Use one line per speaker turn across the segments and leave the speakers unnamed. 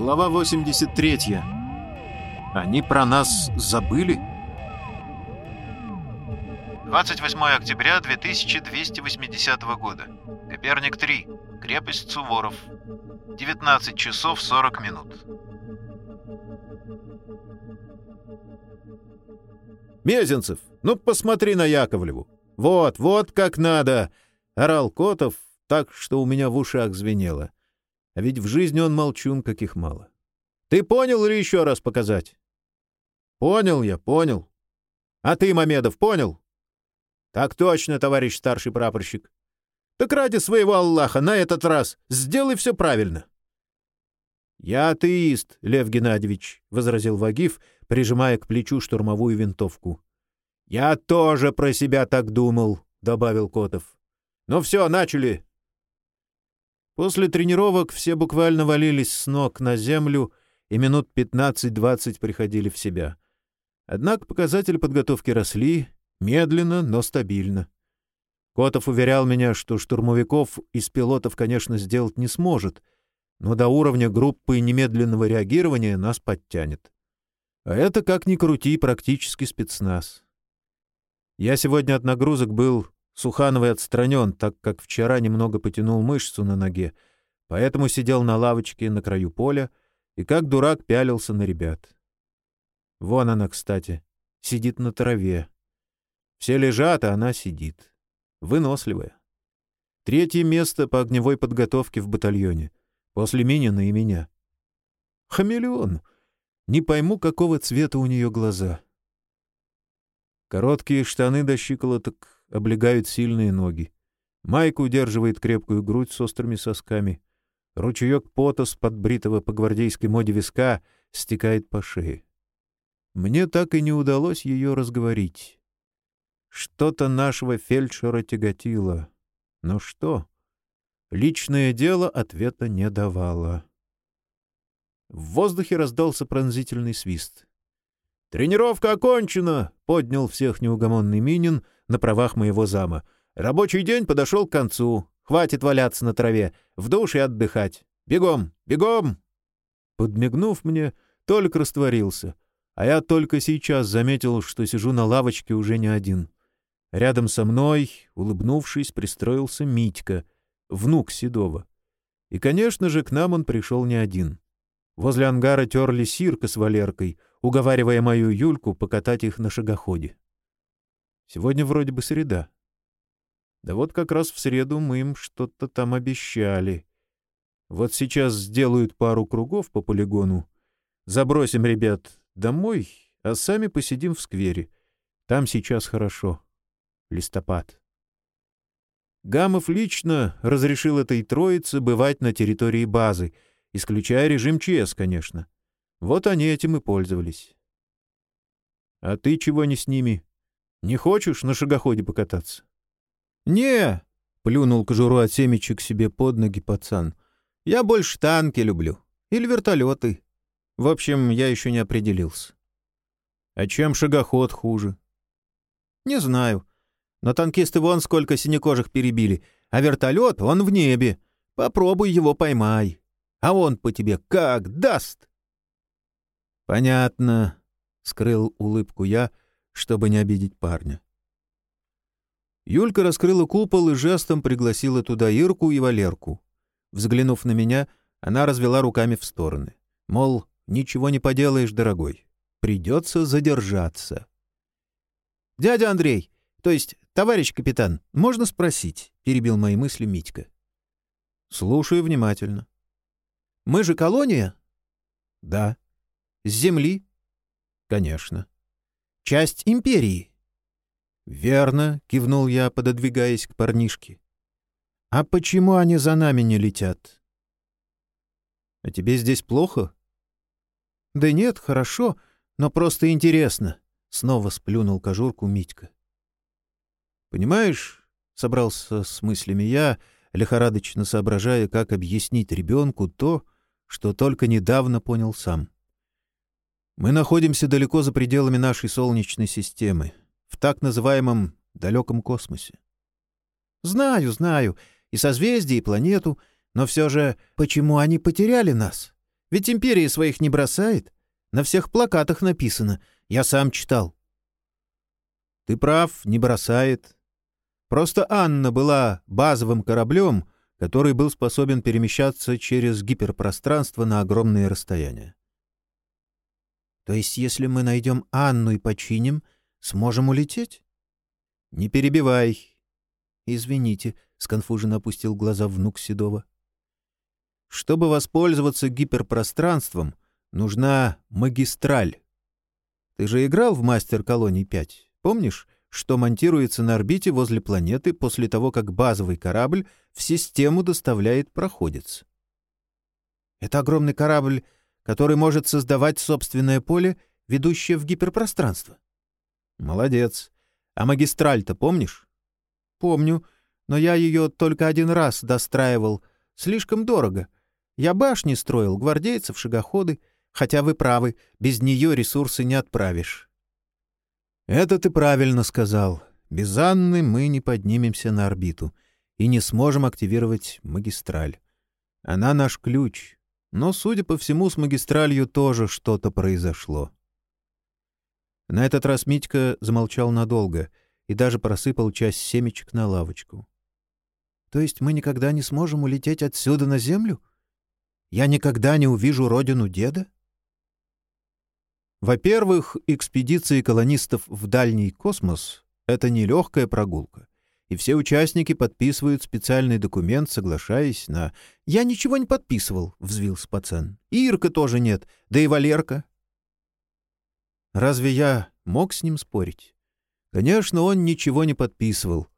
Глава 83. Они про нас забыли? 28 октября 2280 года. Коперник 3. Крепость Суворов. 19 часов 40 минут.
«Мезенцев, ну посмотри на Яковлеву! Вот, вот как надо!» — орал Котов так, что у меня в ушах звенело. А ведь в жизни он молчун, каких мало. «Ты понял или еще раз показать?» «Понял я, понял. А ты, Мамедов, понял?» «Так точно, товарищ старший прапорщик. Так ради своего Аллаха на этот раз сделай все правильно». «Я атеист, Лев Геннадьевич», — возразил Вагиф, прижимая к плечу штурмовую винтовку. «Я тоже про себя так думал», — добавил Котов. «Ну все, начали». После тренировок все буквально валились с ног на землю и минут 15-20 приходили в себя. Однако показатели подготовки росли, медленно, но стабильно. Котов уверял меня, что штурмовиков из пилотов, конечно, сделать не сможет, но до уровня группы немедленного реагирования нас подтянет. А это, как ни крути, практически спецназ. Я сегодня от нагрузок был Сухановой отстранен, так как вчера немного потянул мышцу на ноге, поэтому сидел на лавочке на краю поля и как дурак пялился на ребят. Вон она, кстати, сидит на траве. Все лежат, а она сидит. Выносливая. Третье место по огневой подготовке в батальоне. После Минина и меня. Хамелеон. Не пойму, какого цвета у нее глаза. Короткие штаны до щиколоток облегают сильные ноги. Майка удерживает крепкую грудь с острыми сосками. Ручеек пота с подбритого по гвардейской моде виска стекает по шее. Мне так и не удалось ее разговорить. Что-то нашего фельдшера тяготило. Но что? Личное дело ответа не давало. В воздухе раздался пронзительный свист. «Тренировка окончена!» — поднял всех неугомонный Минин — на правах моего зама. Рабочий день подошел к концу. Хватит валяться на траве. В душ и отдыхать. Бегом! Бегом!» Подмигнув мне, Толик растворился. А я только сейчас заметил, что сижу на лавочке уже не один. Рядом со мной, улыбнувшись, пристроился Митька, внук Седова. И, конечно же, к нам он пришел не один. Возле ангара терли Сирка с Валеркой, уговаривая мою Юльку покатать их на шагоходе. Сегодня вроде бы среда. Да вот как раз в среду мы им что-то там обещали. Вот сейчас сделают пару кругов по полигону. Забросим ребят домой, а сами посидим в сквере. Там сейчас хорошо. Листопад. Гамов лично разрешил этой троице бывать на территории базы, исключая режим ЧС, конечно. Вот они этим и пользовались. — А ты чего не с ними? Не хочешь на шагоходе покататься? — Не, — плюнул кожуру от семечек себе под ноги пацан. — Я больше танки люблю. Или вертолеты. В общем, я еще не определился. — А чем шагоход хуже? — Не знаю. Но танкисты вон сколько синекожих перебили, а вертолет, он в небе. Попробуй его поймай. А он по тебе как даст! — Понятно, — скрыл улыбку я, чтобы не обидеть парня. Юлька раскрыла купол и жестом пригласила туда Ирку и Валерку. Взглянув на меня, она развела руками в стороны. Мол, ничего не поделаешь, дорогой. Придется задержаться. «Дядя Андрей, то есть товарищ капитан, можно спросить?» — перебил мои мысли Митька. «Слушаю внимательно». «Мы же колония?» «Да». «С земли?» «Конечно». Часть империи. Верно, кивнул я, пододвигаясь к парнишке. А почему они за нами не летят? А тебе здесь плохо? Да нет, хорошо, но просто интересно. Снова сплюнул кожурку Митька. Понимаешь, собрался с мыслями я, лихорадочно соображая, как объяснить ребенку то, что только недавно понял сам. Мы находимся далеко за пределами нашей Солнечной системы, в так называемом далеком космосе. Знаю, знаю, и созвездие, и планету, но все же почему они потеряли нас? Ведь империя своих не бросает. На всех плакатах написано. Я сам читал. Ты прав, не бросает. Просто Анна была базовым кораблем, который был способен перемещаться через гиперпространство на огромные расстояния. То есть, если мы найдем Анну и починим, сможем улететь? Не перебивай. Извините, — сконфуженно опустил глаза внук Седова. Чтобы воспользоваться гиперпространством, нужна магистраль. Ты же играл в «Мастер Колоний 5», помнишь, что монтируется на орбите возле планеты после того, как базовый корабль в систему доставляет проходец? Это огромный корабль, который может создавать собственное поле, ведущее в гиперпространство. Молодец. А магистраль-то помнишь? Помню, но я ее только один раз достраивал. Слишком дорого — я башни строил, гвардейцев, шагоходы. Хотя вы правы, без нее ресурсы не отправишь. Это ты правильно сказал. Без Анны мы не поднимемся на орбиту и не сможем активировать магистраль. Она наш ключ. Но, судя по всему, с магистралью тоже что-то произошло. На этот раз Митька замолчал надолго и даже просыпал часть семечек на лавочку. — То есть мы никогда не сможем улететь отсюда на Землю? Я никогда не увижу родину деда? Во-первых, экспедиции колонистов в дальний космос — это нелегкая прогулка, и все участники подписывают специальный документ, соглашаясь на... «Я ничего не подписывал», — взвился пацан. «Ирка тоже нет, да и Валерка». Разве я мог с ним спорить? Конечно, он ничего не подписывал.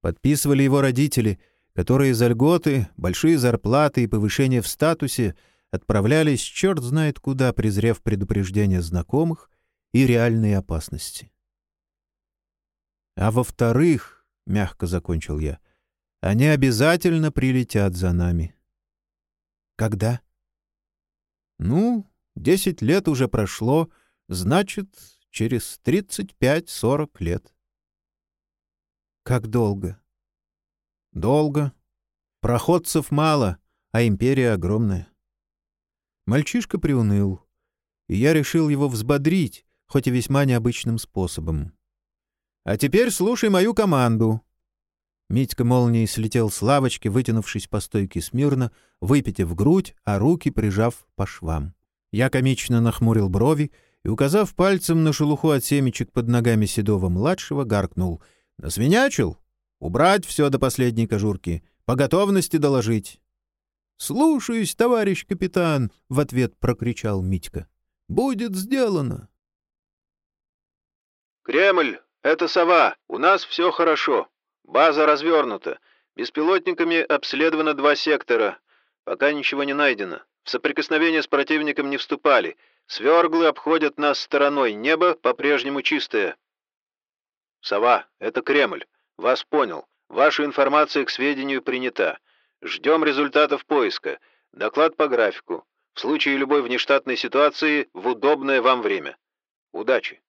Подписывали его родители — которые за льготы, большие зарплаты и повышение в статусе отправлялись черт знает куда, презрев предупреждения знакомых и реальные опасности. А во-вторых, — мягко закончил я, — они обязательно прилетят за нами. Когда? Ну, десять лет уже прошло, значит, через тридцать пять-сорок лет. Как долго? Долго. Проходцев мало, а империя огромная. Мальчишка приуныл, и я решил его взбодрить, хоть и весьма необычным способом. «А теперь слушай мою команду». Митька молнией слетел с лавочки, вытянувшись по стойке смирно, выпитив грудь, а руки прижав по швам. Я комично нахмурил брови и, указав пальцем на шелуху от семечек под ногами Седова-младшего, гаркнул. «Насвинячил? Убрать все до последней кожурки. По готовности доложить. «Слушаюсь, товарищ капитан!» — в ответ прокричал Митька. «Будет сделано!»
«Кремль, это сова. У нас все хорошо. База развернута. Беспилотниками обследовано два сектора. Пока ничего не найдено. В соприкосновение с противником не вступали. Сверглы обходят нас стороной. Небо по-прежнему чистое. Сова, это Кремль. Вас понял. Ваша информация к сведению принята. Ждем результатов поиска. Доклад по графику. В случае любой внештатной ситуации в удобное вам время. Удачи!